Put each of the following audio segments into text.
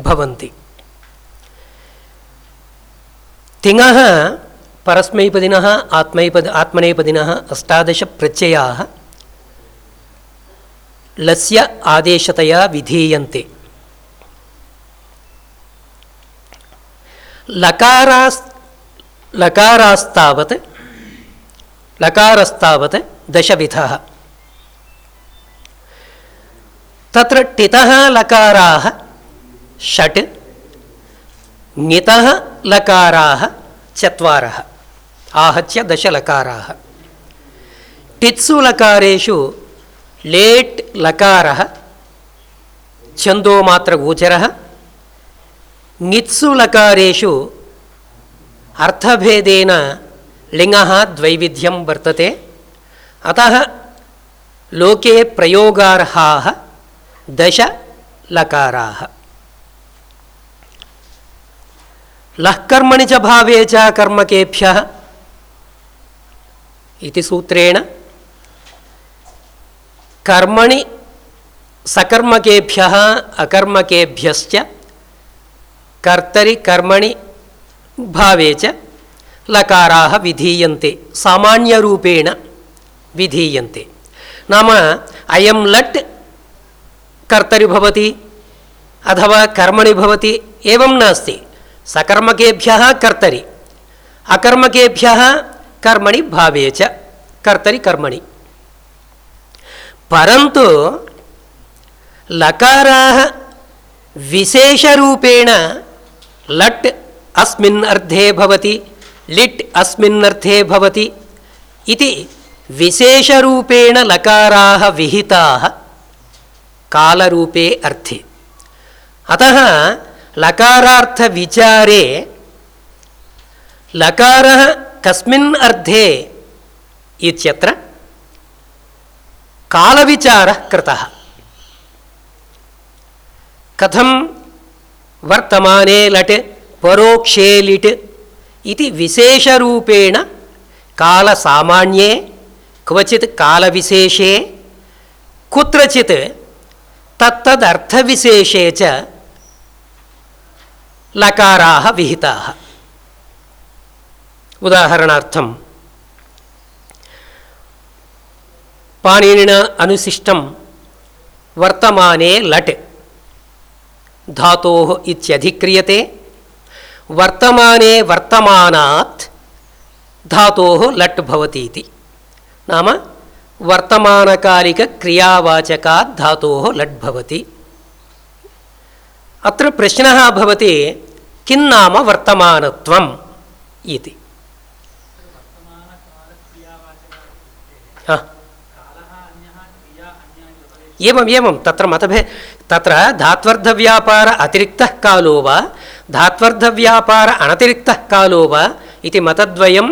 भवन्ति। तिङः परस्मैपदिनः, आत्मैपद, आत्मनेपदिनः, अष्टादशप्रत्ययाः लस्य आदेशतया विधीयन्ते। लकारास्, लकारास्तावत्, लकारस्तावत् दशविधः। तत्र टितः लकाराः षट् ङितः लकाराः, चत्वारः, आहत्य दशलकाराः। टित्सु लकारेषु लेट् लकारः छन्दोमात्रगोचरः ङित्सु लकारेषु अर्थभेदेन लिङ्गः द्वैविध्यं वर्तते। अतः लोके प्रयोगार्हाः दश लकाराः लः कर्मणि च भावे च कर्मकेभ्यः इति सूत्रेण कर्मणि सकर्मकेभ्यः अकर्मकेभ्यश्च कर्तरि कर्मणि भावे च लकाराः विधीयन्ते सामान्यरूपेण विधीयन्ते नाम अयं लट् कर्तरि भवति अथवा कर्मणि भवति एवं नास्ति सकर्मकेभ्यः कर्तरि। अकर्मकेभ्यः कर्मणि भावे च, कर्तरि कर्मणि। परन्तु लकाराः विशेषरूपेण लट् अस्मिन् लिट् अस्मिन् अर्थे भवति इति विशेषरूपेण लकाराः विहिताः कालरूपे अर्थे। अतः लकारार्थविचारे। लकारः कस्मिन् इत्यत्र कालविचारः कृतः। कथं वर्तमाने लट् परोक्षे लिट् इति विशेषरूपेण कालसामान्ये, क्वचित् कालविशेषे, कुत्रचित् तत्तदर्थविशेषे च लकाराः विहिताः। उदाहरणार्थं, पाणिनिना अनुशिष्टं वर्तमाने लट्, धातोः इत्यधिक्रियते, वर्तमाने वर्तमानात् धातोः लट् भवति इति नाम वर्तमानकालिकक्रियावाचकात् धातोः लट् भवति। अत्र प्रश्नः भवति किं नाम वर्तमानत्वम् इति? एवम् एवं तत्र मतभे तत्र धात्वर्थव्यापार अतिरिक्तः कालो वा धात्वर्थव्यापार अनतिरिक्तः कालो वा इति मतद्वयं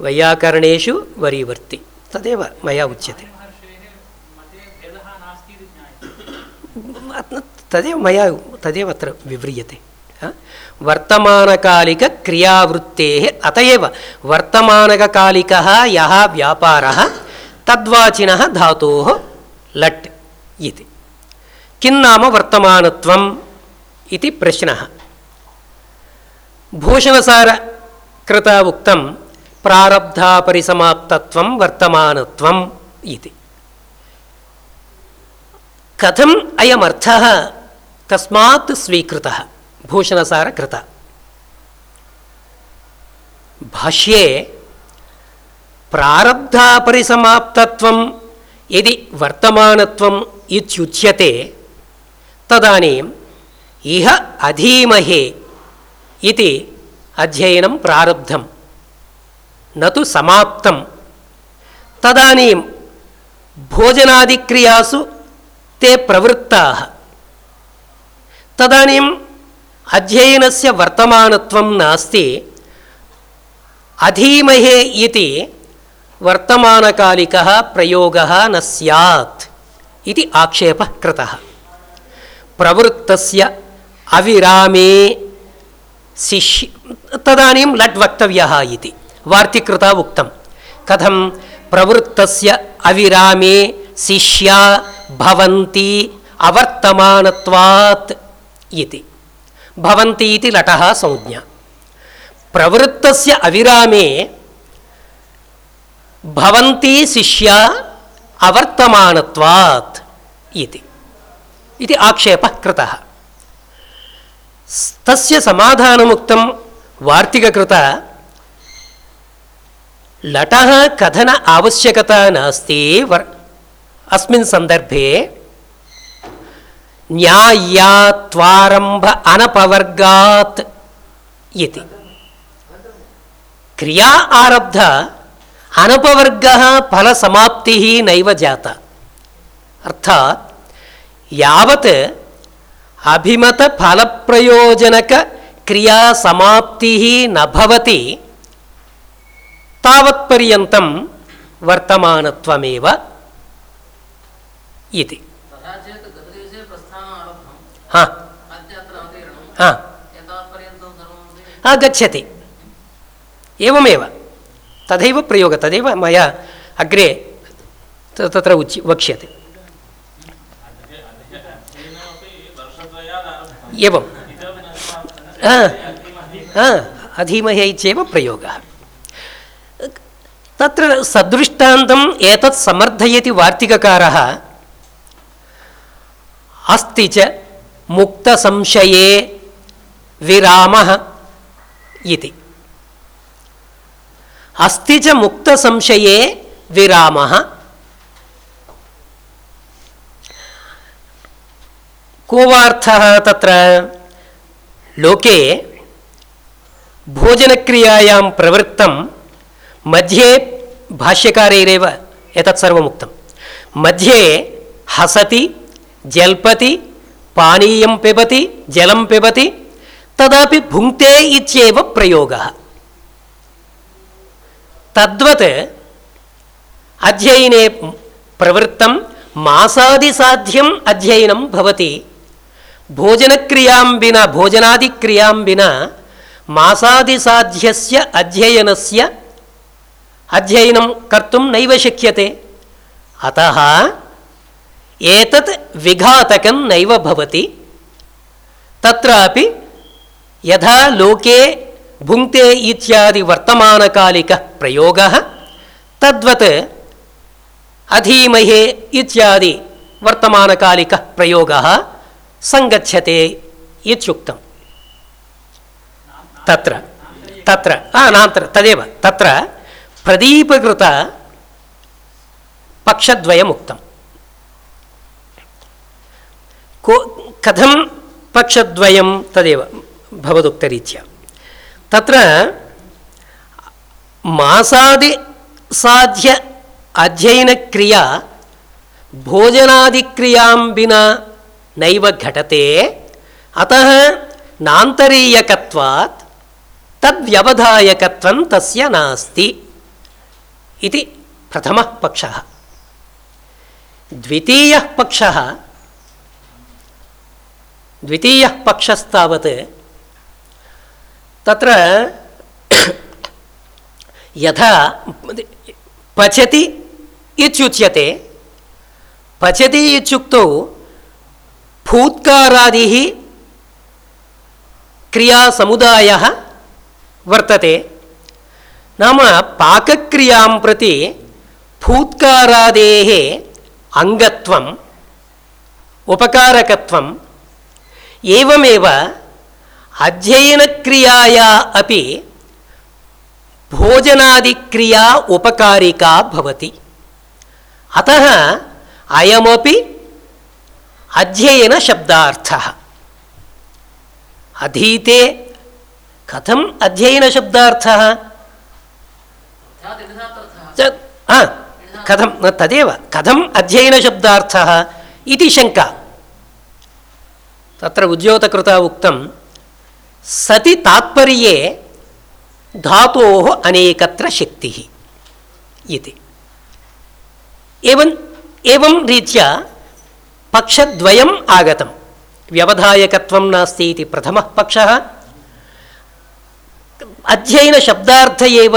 वैयाकरणेषु वरीवर्ति। तदेव मया उच्यते। तदेव मया तदेव अत्र विव्रियते वर्तमानकालिकक्रियावृत्तेः अत एव। वर्तमानकालिकः यः व्यापारः, तद्वाचिनः धातोः लट् इति। किं वर्तमानत्वम् इति प्रश्नः। भूषणसारकृता उक्तं प्रारब्धापरिसमाप्तत्वं वर्तमानत्वम् इति। कथम् अयमर्थः? कस्मात् स्वीकृतः, भूषणसारकृत। भाष्ये प्रारब्धापरिसमाप्तत्वं यदि वर्तमानत्वम् इत्युच्यते, तदानीम् इह अधीमहे इति अध्ययनं प्रारब्धं न तु समाप्तं तदानीं भोजनादिक्रियासु ते प्रवृत्ताः। तदानीम् अध्ययनस्य वर्तमानत्वं नास्ति। अधीमहे इति वर्तमानकालिकः प्रयोगः न स्यात् इति आक्षेपः कृतः। प्रवृत्तस्य अविरामे शिष्य तदानीं लट् वक्तव्यः इति। वार्तिकृता उक्तं कथं प्रवृत्तस्य अविरामे शिष्या भवन्ति अवर्तमानत्वात् इति। भवन्ति इति लटः संज्ञा। प्रवृत्तस्य अविरामे भवन्ति शिष्या अवर्तमानत्वात् इति। इति आक्षेपः कृतः। तस्य समाधानमुक्तं वार्तिककृत लटः कथन आवश्यकता नास्ति वर् अस्मिन् सन्दर्भे సందర్భే న్యాయాత్వారంభ అనపవర్గాత్ ఇది. క్రియా ఆరబ్ధ అనపవర్గ ఫల సమాప్తి నైవ జాత. అర్థాత్ యావత్ అభిమత ఫలప్రయోజనక క్రియా సమాప్తి నభవతి తావత్పర్యంతం వర్తమానత్వమేవ ఇది. हाँ।, हाँ। हा। एवमेव। तथा प्रयोग तदव मैं अग्रे त्र उच्य वक्ष्य एवं। अधीमहे इत्येव प्रयोगः। तत्र सदृष्टान्तम् एतत् समर्थयति वार्तिककारः अस्ति च। मुक्तसंशये विरामः इति। अस्ति च मुक्तसंशये विरामः। को वार्थः तत्र लोके भोजनक्रियायां प्रवृत्तं मध्ये भाष्यकारैरेव एतत् सर्वमुक्तं। मध्ये हसति, जल्पति पानीयं पिबति, जलं पिबति भुङ्क्ते इत्येव प्रयोगः। तद्वत् अध्ययने प्रवृत्तं मासादिसाध्यम् अध्ययनं भवति। भोजनक्रियाँ विना, भोजनादिक्रियाँ विना अध्ययनस्य अध्ययनं कर्तुं नैव शक्यते। अतः एतत् विघातकं नैव भवति। तत्रापि यथा लोके भुङ्क्ते इत्यादि वर्तमानकालिकः प्रयोगः, तद्वत् अधीमहे इत्यादि वर्तमानकालिकः प्रयोगः सङ्गच्छते इत्युक्तं तत्र तत्र, आ नात्र तदेव, तत्र प्रदीपकृत पक्षद्वयमुक्तं को कथं पक्षद्वयं तदेव भवदुक्तरीत्या। तत्र मासादिसाध्य अध्ययनक्रिया भोजनादिक्रियाँ विना नैव घटते, अतः नान्तरीयकत्वात्, तद्व्यवधायकत्वं तस्य नास्ति इति प्रथमः पक्षः। द्वितीयः पक्षः द्वितीयः पक्षस्तावत् तत्र यथा पचति इत्युच्यते। पचति इत्युक्तौ फूत्कारादिः क्रियासमुदायः वर्तते। नाम पाकक्रियाँ प्रति फूत्कारादेः अङ्गत्वम्, उपकारकत्वम् एवमेव अध्ययनक्रियाया अपि भोजनादिक्रिया उपकारिका भवति। अतः अयमपि अध्ययनशब्दार्थः। अधीते कथम् अध्ययनशब्दार्थः? कथं न तदेव कथम् अध्ययनशब्दार्थः इति शङ्का। तत्र उद्योतकृता उक्तं सति तात्पर्ये धातोः अनेकत्र शक्तिः इति। एवम् एवं रीत्या पक्षद्वयम् आगतं। व्यवधायकत्वं नास्ति इति प्रथमः पक्षः। अध्ययनशब्दार्थ एव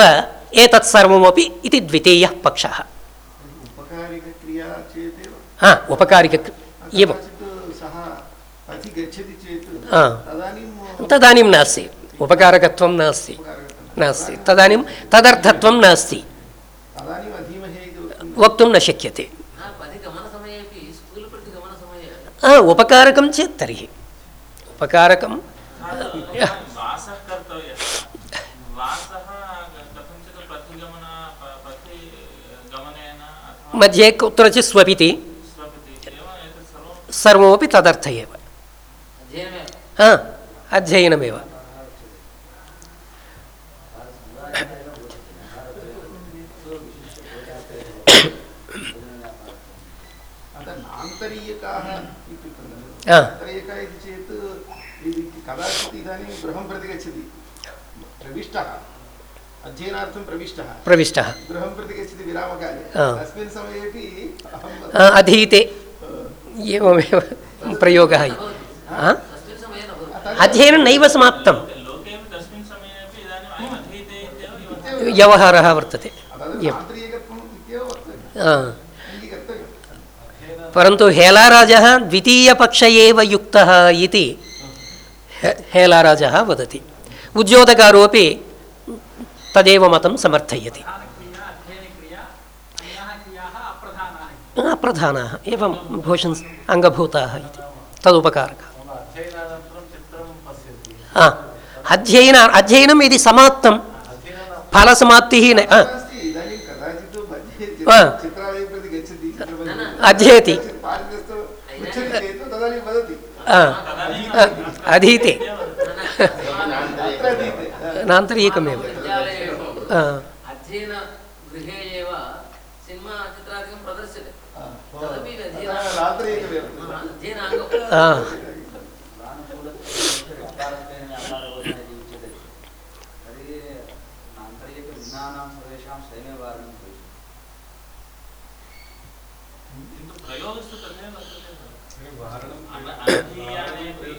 एतत् सर्वमपि इति द्वितीयः पक्षः। हा उपकारिक एवं कदाचित् सः अधिगच्छति चेत् हा। तदानीं नास्ति। उपकारकत्वं नास्ति। नास्ति। तदानीं तदर्थत्वं नास्ति। वक्तुं न शक्यते। उपकारकं चेत् तर्हि। उपकारकं मध्ये कुत्रचित् स्वपिति। सर्वमपि तदर्थ एव। हा अध्ययनमेव। हा। प्रविष्टः हा। हा, अधीते। एवमेव प्रयोगः हा? अध्ययनं नैव समाप्तं। व्यवहारः। वर्तते। परन्तु हेलाराजः द्वितीयपक्ष एव युक्तः इति हेलाराजः वदति। उद्योतकारोपि तदेव मतं समर्थयति। अप्रधानाः। एवं भूषन् अङ्गभूताः इति। तदुपकारकः। अध्ययनानन्तरं चित्रं पश्यति हा अध्ययन अध्ययनं यदि समाप्तं फलसमाप्तिः न हा, नास्ति इदानीं कदाचित् मध्ये हा। चित्र- चित्रालयं प्रति गच्छति चित्रमन्दिरं अध्येति कदाचित् पाठ्यस्तु पृच्छति चेत् तदानीं वदति हा, हा, अधीते अत्र अधीते नान्तरीकमेव विद्यालये एव हा, अध्ययनगृहे एव सिनिमा चित्रादिकं प्रदर्श्यते तदपि अतः अध्ययन रात्रिः अध्ययनाङ्गं हा, आन्तरिकभिन्नानां सर्वेषां स्वयमेव वारणं भविष्यति किन्तु प्रयोगस्तु तथैव वर्तते अन- अनधीयानेपि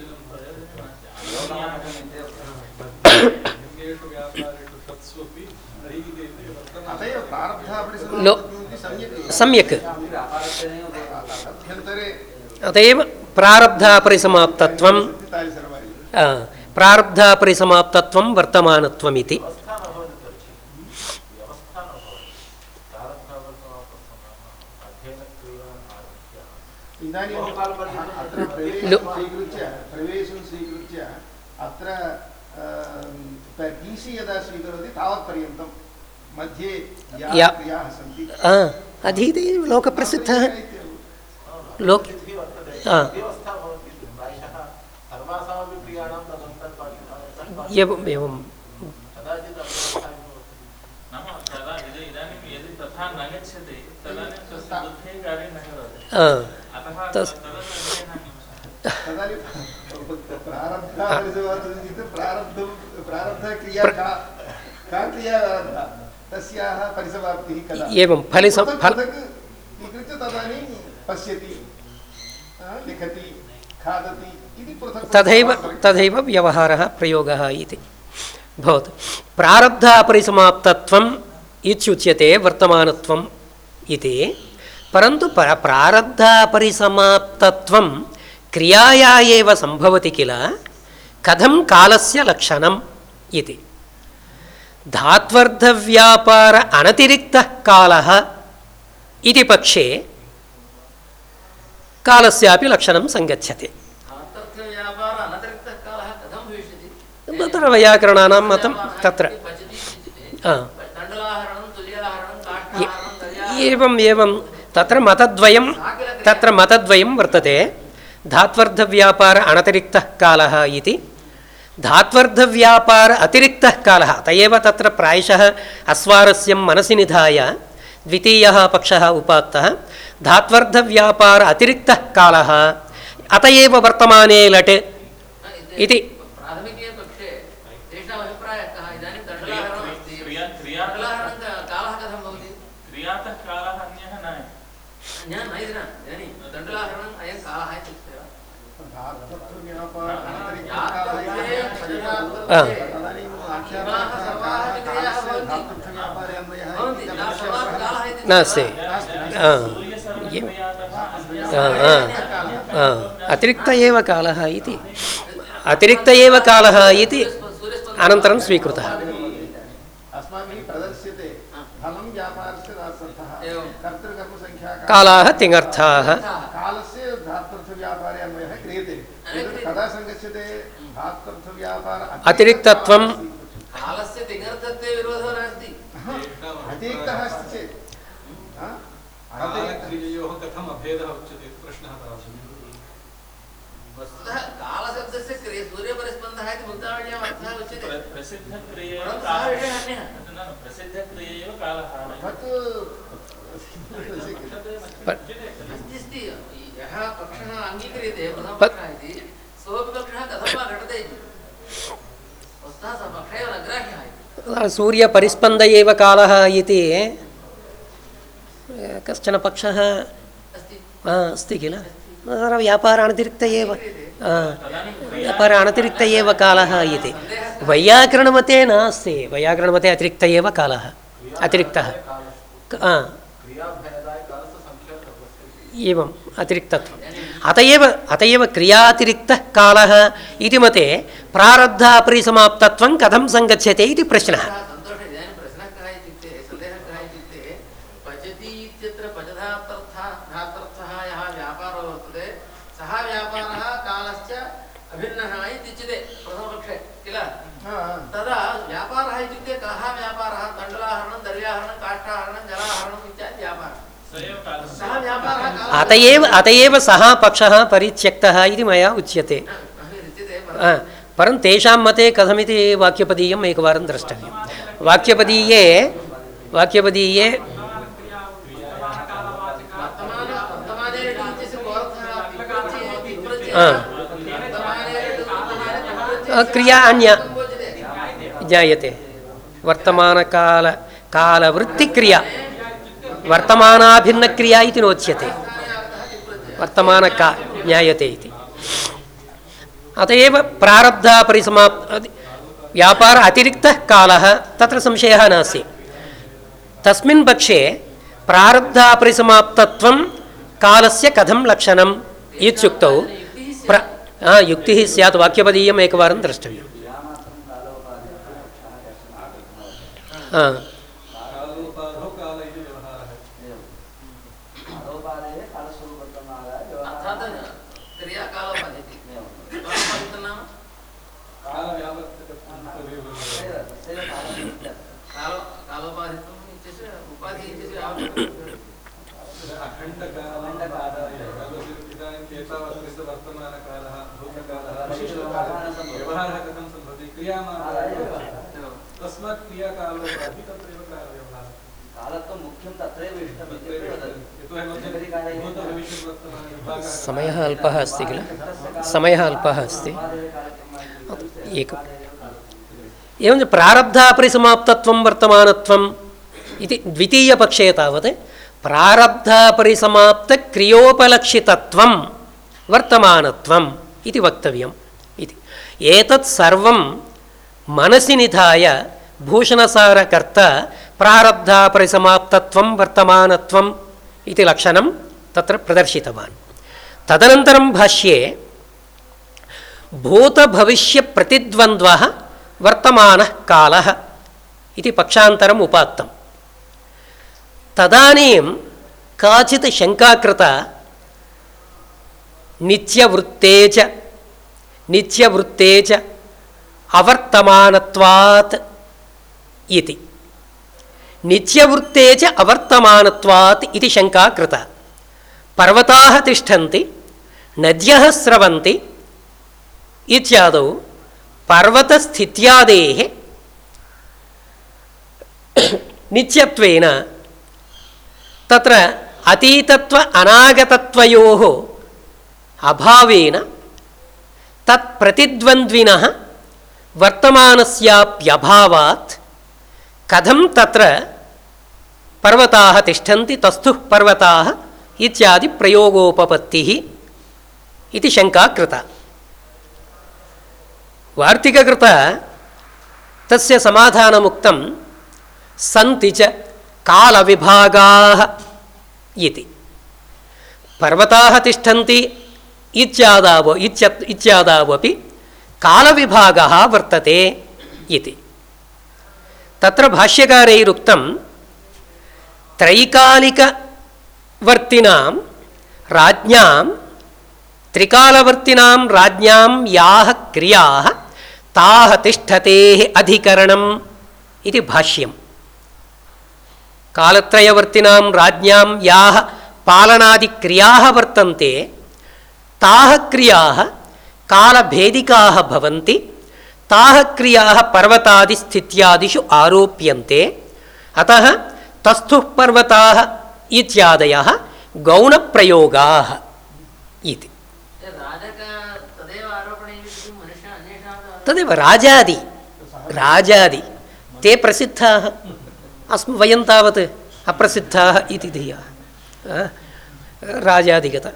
लिङ्गेषु व्यापारेषु तत्स्वपि अधीते इति वर्तमानं अत एव प्रारब्धापरिसमाप्तिः लो- सम्यक्। अत प्रारब्धापरिसमाप्तत्वं प्रारब्धापरिसमाप्तत्वं वर्तमानत्वमिति। अत्र टी यदा स्वीकरोति तावत्पर्यन्तं मध्ये अधीते लोकप्रसिद्धः लोक एवम् एवं कार्यं प्रारब्धं का क्रिया तस्याः परिसमाप्तिः कदा? एवं फलिसं स्वीकृत्य तदानीं पश्यति। लिखति खादति इति तथैव तथैव व्यवहारः प्रयोगः इति। भवतु। प्रारब्ध अपरिसमाप्तत्वम् इत्युच्यते वर्तमानत्वम् इति। परन्तु प प्रारब्ध अपरिसमाप्तत्वं क्रियाया एव सम्भवति किल? कथं कालस्य लक्षणम् इति। धात्वर्थव्यापार अनतिरिक्तः कालः इति पक्षे कालस्यापि लक्षणं सङ्गच्छते। अर्थव्यापार अनतिरिक्तः कालः कथं भविष्यति? तत्र वैयाकरणानां मतं तत्र। पचति इत्युक्ते आ, दण्डलाहरणं तुल्याहरणं काष्ठाहरणं धात्वर्थव्यापार धात्वर्थव्यापार अतिरिक्तः कालः। अत एव तत्र प्रायशः अस्वारस्यं मनसि निधाय द्वितीयः पक्षः उपात्तः। धात्वर्थव्यापार अतिरिक्तः कालः। अत एव वर्तमाने लट्। इति। इति नास्ति। आ, आ, अतिरिक्त एव कालः इति। अतिरिक्त एव कालः इति अनन्तरं स्वीकृतः। कालाः तिङर्थाः। अस्ति यः पक्षः अङ्गीक्रियते पत्- प्रथमपक्षः इति सोऽपि पक्षः कथं वा घटते? इति वस्तुतः सः पक्षः एव कालः इति कश्चन पक्षः? अस्ति किल? तत्र व्यापारानतिरिक्त एव आ, व्यापारानतिरिक्त एव कालः इति। वैयाकरणमते नास्ति वैयाकरणमते अतिरिक्त एव कालः अतिरिक्तः। अत एव अत एव क्रियातिरिक्तः कालः इति मते प्रारब्धापरिसमाप्तत्वं कथं सङ्गच्छते इति प्रश्नः सः सन्तोषः इदानीं प्रश्नः कः इत्युक्ते सन्देहः कः इत्युक्ते पचति इत्यत्र पचधार्थर्थः धातर्थः यः व्यापारो वर्तते सः व्यापारः कालश्च अभिन्नः इत्युच्यते प्रथमपक्षे किल हा, तदा व्यापारः इत्युक्ते कः व्यापारः तण्डुलाहरणं दर्व्याहरणं काष्ठाहरणं जलाहरणम् इत्यादि व्यापारः स एव कालः सः, पक्षः परित्यक्तः इति मया उच्यते। परं तेषां मते कथमिति वाक्यपदीयम् एकवारं द्रष्टव्यं वाक्यपदीये वाक्यपदीये क्रिया अन्या ज्ञायते। वर्तमानकाल, कालवृत्तिक्रिया। वर्तमानाभिन्नक्रिया इति नोच्यते। वर्तमानका ज्ञायते इति। अत एव प्रारब्धापरिसमाप् व्यापार अतिरिक्तः कालः तत्र संशयः नास्ति। तस्मिन् पक्षे प्रारब्धापरिसमाप्तत्वं कालस्य कथं लक्षणम् इत्युक्तौ प्र युक्तिः स्यात्, वाक्यपदीयम् एकवारं द्रष्टव्यम् हा, कालोपाधौ काल इति व्यवहारः अर्थात् क्रियाकालोपाधिति कालोपाधितं नाम कालव्यावर्तकत्वं तदेव कालो कालोपाधित्वम् इत्यस्य उपाधिः इत्यस्य आवश्यकता समयः अल्पः अस्ति किल? समयः अल्पः अस्ति। एकम् एवञ्च प्रारब्धापरिसमाप्तत्वं वर्तमानत्वम् इति द्वितीयपक्षे तावत् प्रारब्धापरिसमाप्तक्रियोपलक्षितत्वं वर्तमानत्वम् इति वक्तव्यम् इति। एतत् सर्वं मनसि निधाय भूषणसारकर्ता प्रारब्धापरिसमाप्तत्वं वर्तमानत्वम् इति लक्षणं तत्र प्रदर्शितवान्। तदनन्तरं भाष्ये, भूतभविष्यप्रतिद्वन्द्वः वर्तमानः कालः इति पक्षान्तरम् उपात्तं। तदानीं काचित् शङ्का कृता नित्यवृत्ते च नित्यवृत्ते च अवर्तमानत्वात् इति। नित्यवृत्ते च अवर्तमानत्वात् इति शङ्का कृता पर्वतस्थित्यादेः नित्यत्वेन तत्र अतीतत्व अनागतत्वयोः अभावेन तत्प्रतिद्वन्द्विनः वर्तमानस्याप्यभावात् कथं तत्र पर्वताः तिष्ठन्ति, तस्थुः पर्वताः इत्यादि प्रयोगोपपत्तिः इति शङ्का कृता। वार्तिककृत, तस्य समाधानमुक्तं सन्ति च कालविभागाः इति। पर्वताः तिष्ठन्ति इत्यादाव इत्य इत्यादावपि कालविभागः वर्तते इति। तत्र भाष्यकारैरुक्तं, त्रैकालिकवर्तिनां राज्ञां त्रिकालवर्तिनां राज्ञां याः क्रियाः, ताः तिष्ठतेः अधिकरणम् इति भाष्यम्। कालत्रयवर्तिनां राज्ञां याः पालनादिक्रियाः वर्तन्ते, ताः क्रियाः कालभेदिकाः भवन्ति, ताः क्रियाः पर्वतादिस्थित्यादिषु आरोप्यन्ते, अतः तस्थुः पर्वताः इत्यादयः गौणप्रयोगाः इति। तदेव राजादि राजादि ते प्रसिद्धाः। अस्म वयं तावत् अप्रसिद्धाः इति धिया राजादिगत।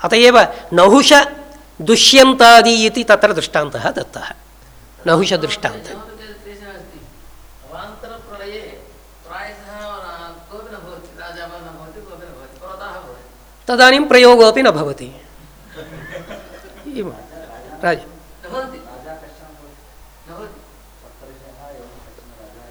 अत एव नहुष दुष्यन्तादि इति तत्र दृष्टान्तः दत्तः। नहुषदृष्टान्तः तदानीं प्रयोगोऽपि न भवति। राज न भवन्ति राजा कश्चन भवति न भवति सप्तऋषयः एवं कश्चन राजा आ, प्रलये प्रयोगः अवान्तरप्रलये तदेव मया अवान्तरप्रलये परन्तु पुराणरीत्या तु अवान्तरप्रलये कश्चन राजा सप्तऋषयः धान्यादिकं स्थापयित्वा तस्य रीत्या ओहो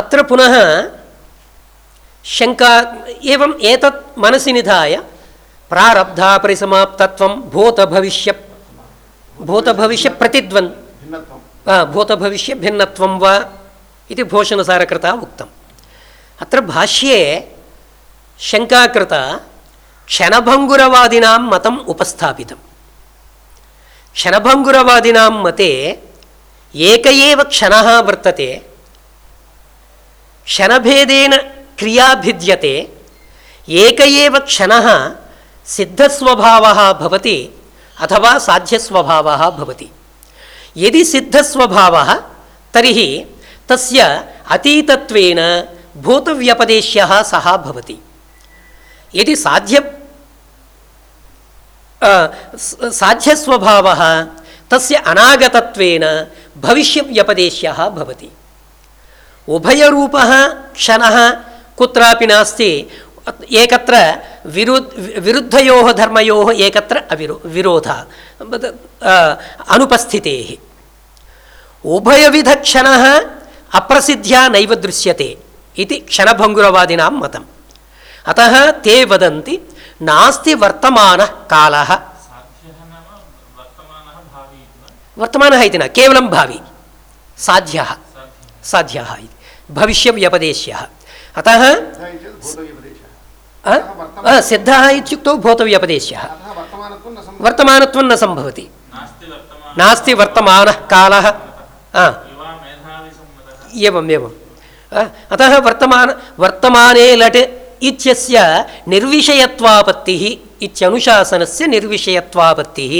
अत्र पुनः शङ्का एवम् एतत् मनसि निधाय प्रारब्धापरिसमाप्तत्वं भूतभविष्य भूतभविष्यप्रतिद्वन् भिन्नत्वं आ, भूतभविष्यभिन्नत्वं वा इति भूषणसारकृता उक्तम् अत्र भाष्ये शङ्का कृता क्षणभङ्गुरवादिनां मतम् उपस्थापितम्। क्षणभङ्गुरवादिनां मते एक एव क्षणः वर्तते। क्षणभेदेन क्रिया भिद्यते एक एव क्षणः सिद्धस्वभावः भवति अथवा साध्यस्वभावः भवति। यदि सिद्धस्वभावः तर्हि तस्य अतीतत्वेन भूतव्यपदेश्यः सः भवति। यदि साध्य साध्यस्वभावः तस्य अनागतत्वेन भविष्यव्यपदेश्यः भवति। उभयरूपः क्षणः कुत्रापि नास्ति, एकत्र विरु, विरुद्धयोः धर्मयोः एकत्र अविरो, विरोधः अनुपस्थितेः। उभयविधक्षणः अप्रसिद्ध्या नैव दृश्यते इति क्षणभङ्गुरवादिनां मतम् अतः ते वदन्ति, नास्ति वर्तमानः कालः। वर्तमानः इति? वर्तमानः न, केवलं भावी। साध्यः। साध्यः इति। भविष्यव्यपदेश्यः अतः सिद्धः इति चेत् एवम् अतः वर्तमान, वर्तमाने लट् इत्यस्य निर्विषयत्वापत्तिः, इत्यनुशासनस्य निर्विषयत्वापत्तिः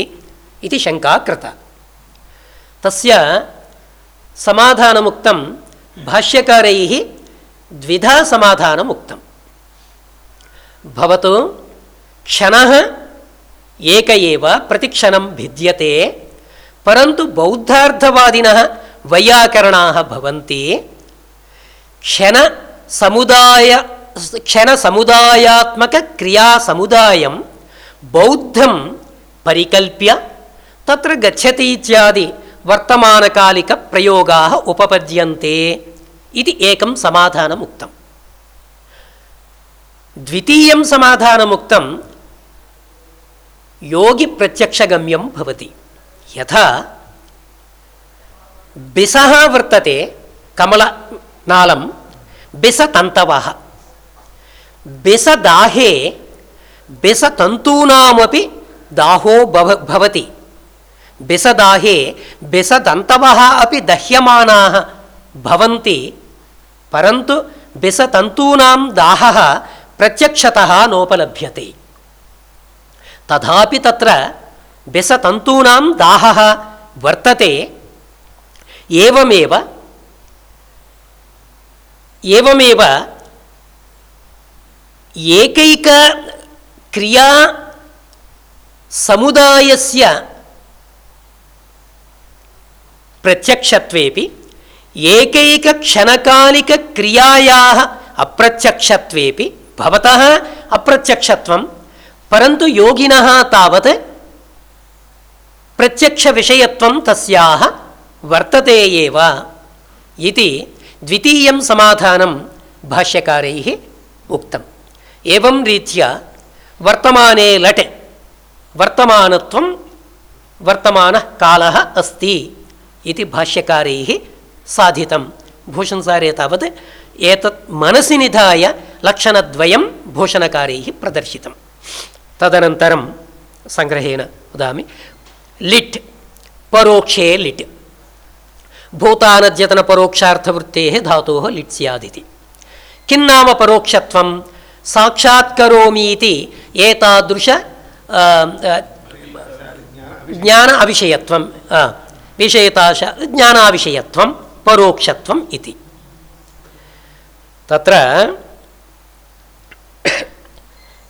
इति शङ्का कृता। तस्य समाधानमुक्तं भाष्यकारैः द्विधा समाधानमुक्तं भवतु, क्षणः एक एव प्रतिक्षणं भिद्यते, परन्तु बौद्धार्थवादिनः वैयाकरणाः भवन्ति। क्षणसमुदाय क्षणसमुदायात्मकक्रियासमुदायं बौद्धं परिकल्प्य तत्र गच्छति इत्यादि वर्तमानकालिकप्रयोगाः उपपद्यन्ते इति एकं समाधानमुक्तम् द्वितीयं समाधानमुक्तं योगिप्रत्यक्षगम्यं भवति। यथा बिसः वर्तते कमलनालं बिसतन्तवः बिसदाहे बिसतन्तूनामपि दाहो भव, भवति। बिसदाहे बिसदन्तवः अपि दह्यमानाः भवन्ति, परन्तु बिसतन्तूनां दाहः प्रत्यक्षतः नोपलभ्यते। तथापि तत्र बिसतन्तूनां दाहः वर्तते। एवमेव एवमेव एकैकक्रिया समुदायस्य प्रत्यक्षत्वेपि एकैकक्षणकालिकक्रियायाः अप्रत्यक्षत्वेपि भवतः अप्रत्यक्षत्वं परन्तु योगिनः तावत् प्रत्यक्षविषयत्वं तस्याः वर्तते एव इति द्वितीयं समाधानं भाष्यकारैः उक्तम्। एवं रीत्या वर्तमाने लट्, वर्तमानत्वं वर्तमानः कालः अस्ति इति भाष्यकारैः साधितं भूषणसारे तावत् एतत् मनसि निधाय लक्षणद्वयं भूषणकारैः प्रदर्शितं तदनन्तरं सङ्ग्रहेण वदामि। लिट्, परोक्षे लिट्। भूतानद्यतनपरोक्षार्थवृत्तेः धातोः लिट् स्यादिति किन्नाम परोक्षत्वं साक्षात्करोमीति एतादृश ज्ञान अविषयत्वं विषयताश ज्ञानाविषयत्वं परोक्षत्वम् इति। तत्र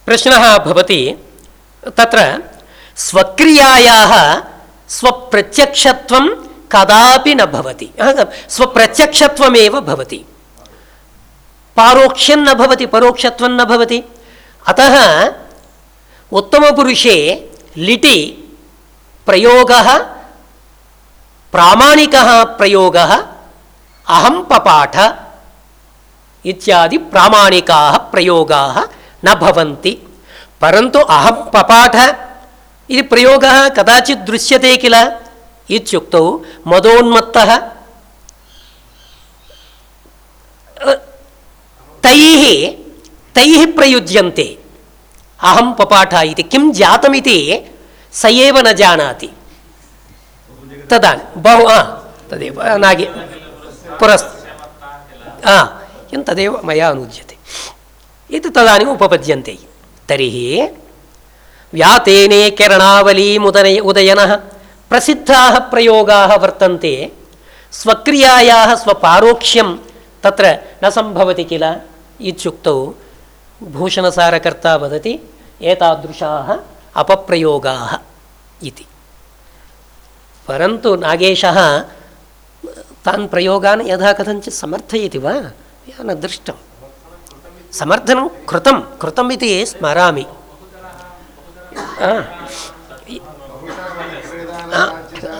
प्रश्नः भवति, तत्र स्वक्रियायाः स्वप्रत्यक्षत्वं कदापि न भवति। स्वप्रत्यक्षत्वमेव भवति। पारोक्ष्यं न भवति, परोक्षत्वं न भवति। अतः उत्तमपुरुषे लिटि प्रयोगः, प्रामाणिकः प्रयोगः, अहं पपाठ इत्यादि प्रामाणिकाः प्रयोगाः न भवन्ति। परन्तु अहं पपाठ इति प्रयोगः कदाचित् दृश्यते किल? इत्युक्तौ मदोन्मत्तः तैः तैः प्रयुज्यन्ते। अहं पपाठ इति, किं जातमिति स एव न जानाति। तदानीं, बहु तदेव, नागे, पुरस् किं तदेव मया अनुज्यते। इति तदानीम् उपपद्यन्ते। तर्हि, व्यातेने किरणावलीमुदय उदयनः प्रसिद्धाः प्रयोगाः वर्तन्ते स्वक्रियायाः स्वपारोक्ष्यं तत्र न सम्भवति किल इत्युक्तौ भूषणसारकर्ता वदति एतादृशाः अपप्रयोगाः इति परन्तु नागेशः तान् प्रयोगान् यथा कथञ्चित् समर्थयति वा या न दृष्टं समर्थनं कृतं कृतम् इति स्मरामि आ, त- अद्यतनत्वातीतप्रयोगः विस्तारक्रियायां भावे तदर्थकलिडसम्भवात् इति भूषणकारः आ.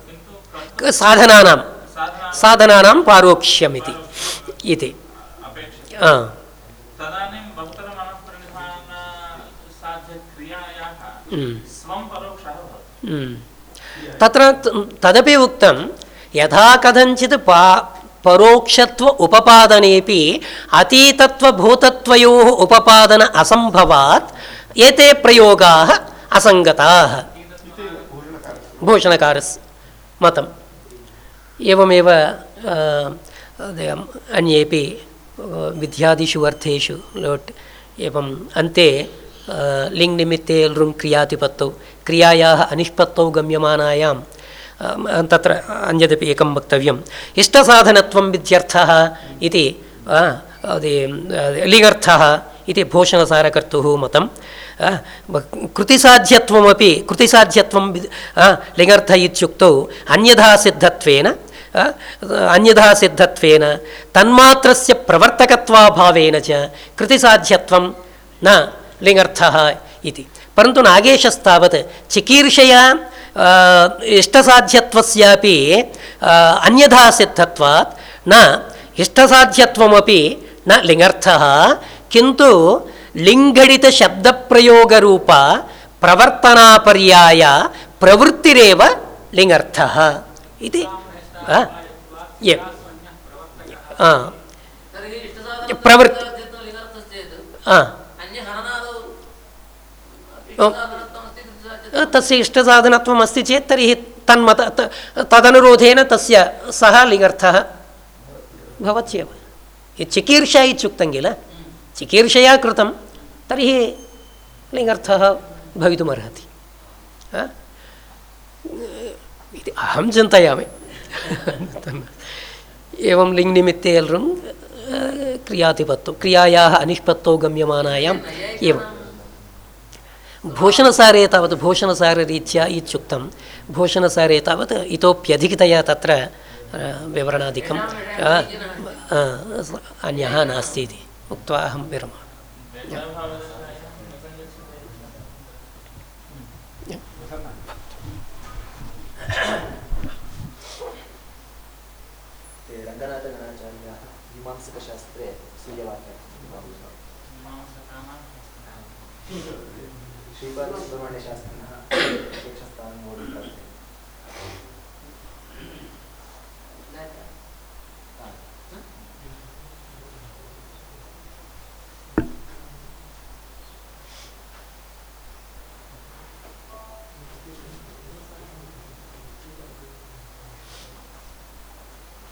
साधनानां साधना साधनानां पारोक्ष्यमिति इति। परोक्षः भवति। उम्. तत्र तदपि उक्तं यथा कथञ्चित् पा परोक्षत्व उपपादनेपि अतीतत्वभूतत्वयोः उपपादन असम्भवात् एते प्रयोगाः असङ्गताः। भूषणकारस्य मतम् एवमेव अन्येपि विद्यादिषु अर्थेषु लोट् एवम् अन्ते लिङ्निमित्ते लृङ् क्रियातिपत्तौ, क्रियायाः अनिष्पत्तौ गम्यमानायां तत्र अन्यदपि एकं वक्तव्यम्। इष्टसाधनत्वं विध्यर्थः इति लिङ्गर्थः इति भूषणसारकर्तुः मतं। कृतिसाध्यत्वमपि, कृतिसाध्यत्वं लिङ्गर्थ इत्युक्तौ अन्यथा सिद्धत्वेन अन्यथा सिद्धत्वेन तन्मात्रस्य प्रवर्तकत्वाभावेन च कृतिसाध्यत्वं न लिङ्गर्थः इति परन्तु नागेशस्तावत् चिकीर्षया इष्टसाध्यत्वस्यापि अन्यथा सिद्धत्वात् न इष्टसाध्यत्वमपि न लिङ्गर्थः किन्तु लिङ्गडितशब्दप्रयोगरूप प्रवर्तनापर्याय प्रवृत्तिरेव लिङ्गर्थः इति प्रवृत्ति- तस्य इष्टसाधनत्वम् अस्ति चेत् तर्हि तन्मत तदनुरोधेन तस्य सः लिङ्गर्थः भवत्येव चिकीर्षा इत्युक्तं किल चिकीर्षया कृतं तर्हि लिङ्गर्थः भवितुमर्हति अहं चिन्तयामि एवं लिङ्निमित्ते एल्रुं क्रियातिपत्तौ क्रियायाः अनिष्पत्तौ गम्यमानायाम् एवं। भूषणसारे तावत् भूषणसाररीत्या इत्युक्तं, भूषणसारे तावत् इतोप्यधिकतया तत्र विवरणादिकं अन्यः नास्ति इति उक्त्वा अहं विरमामि। ते रङ्गनाथगणाचार्याः मीमांसकशास्त्रे स्वीयवाक्यं श्रीपादसुब्रह्मण्यशास्त्रिणः यक्षस्थानं मोदि प्राप्ते